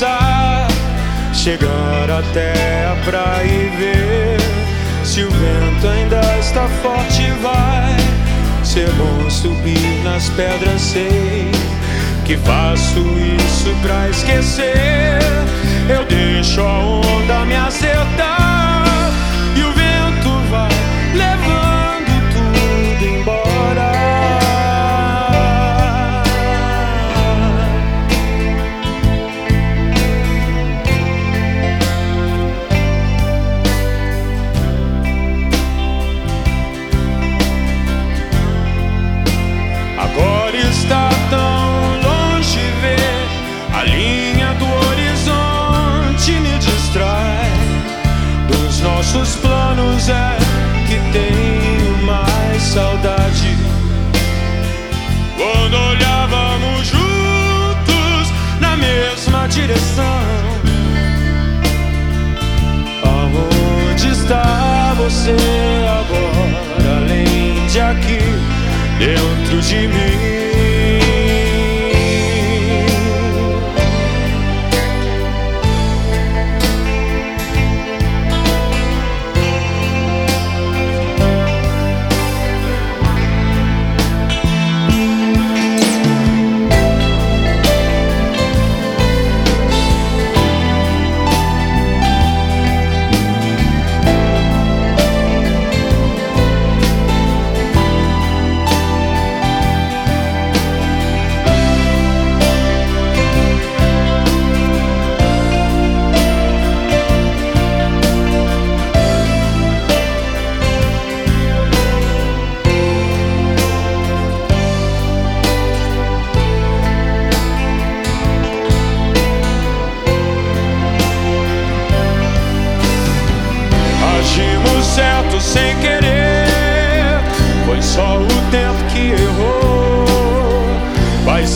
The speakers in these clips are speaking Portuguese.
cruzar, chegar até a praia e ver se o vento ainda está forte. Vai ser bom subir nas pedras, sei que faço isso pra esquecer. Eu deixo a onda me acertar. dentro de mim.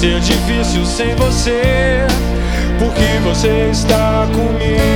ser difícil sem você, porque você está comigo.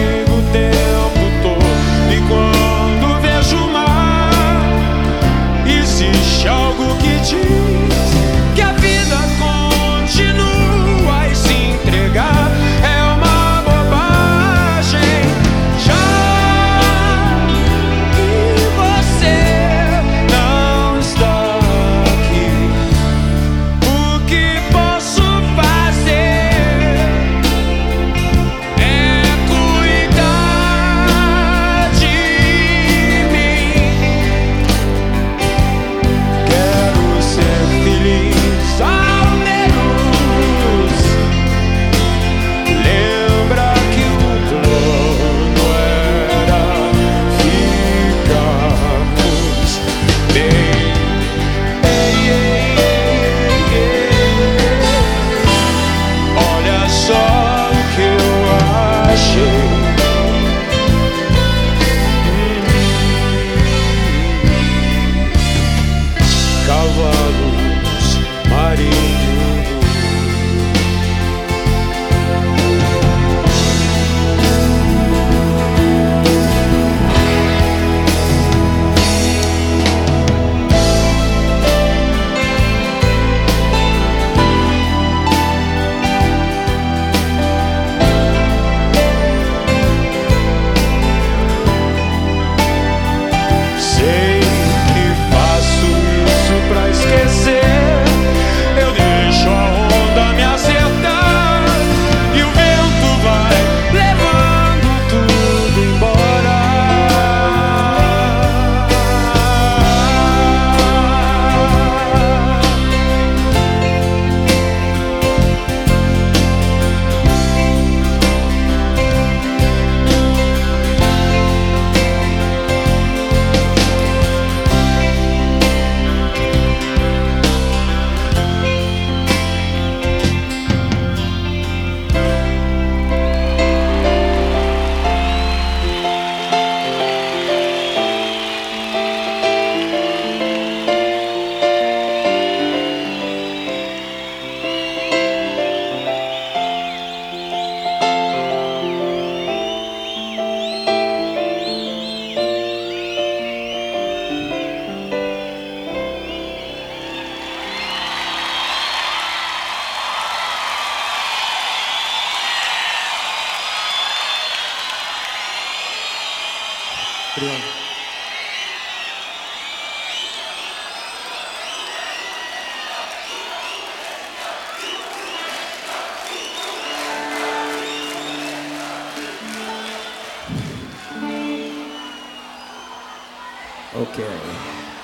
Okay.